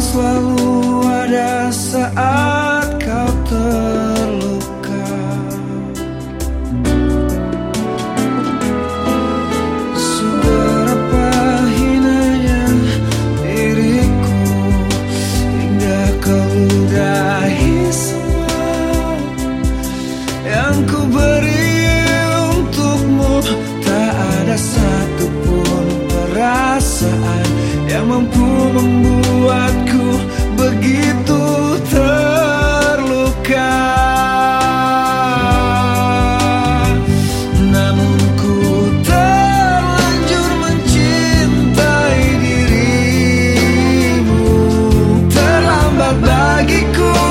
selalu ada saat kau terluka. Seberapa hinanya diriku Hingga kau ludahi semua Yang ku beri untukmu. Tak ada satupun perasaan Yang mampu membuat cool.